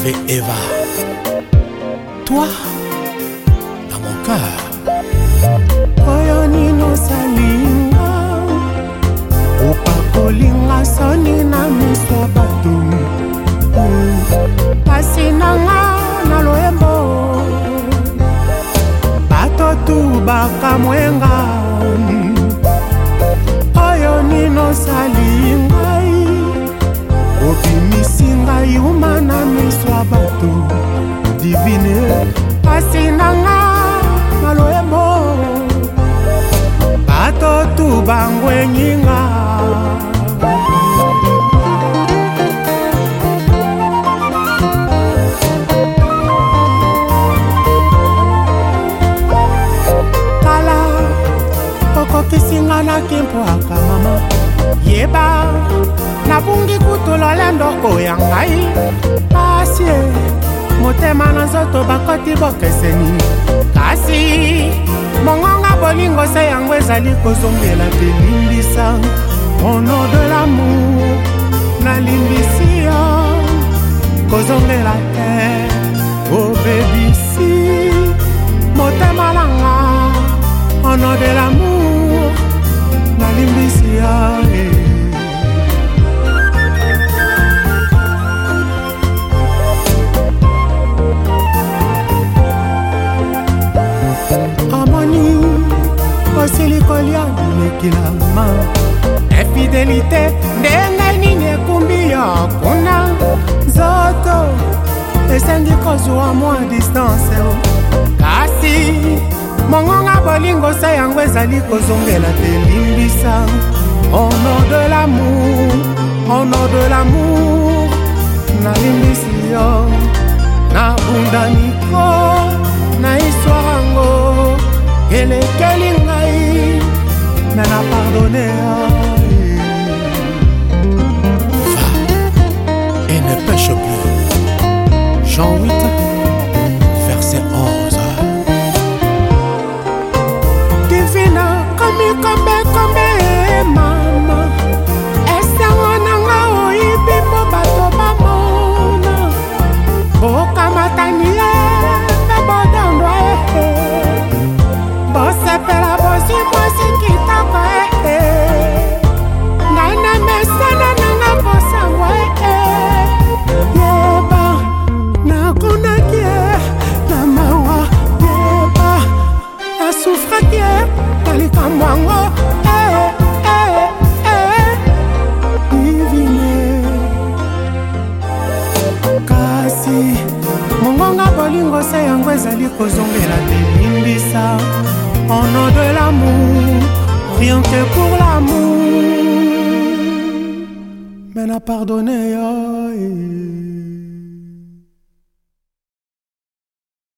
avec Eva. Toi, dans mon cœur. oyo nini osalinga opakolinga soni na miso bato pasi nanga na loyembo bato tu bakamwenga bangwenyinga tala okokisinga nakimpwaka mama yeba nabungi kutula lendo oya ngai pasie motema na nzoto bakoti bokeseni kasi mongongo ntango se yango ezali kozongela telimbisa ono de lamour nalimbisi yo kozongela te obebi kokinama efidelite nde ngai nini ekumbi yo kuna nzoto esengi kozwa mwa distance kasi mongonga bolingosa yango ezali kozongela te limbisa honor de lamour honor de lamour nalimbisi yo nabunda niko na histoire yango elekeli bolingosa yango ezali kozongela telimbisa en nom de l'amour rien que pour l'amour mena pardonne yo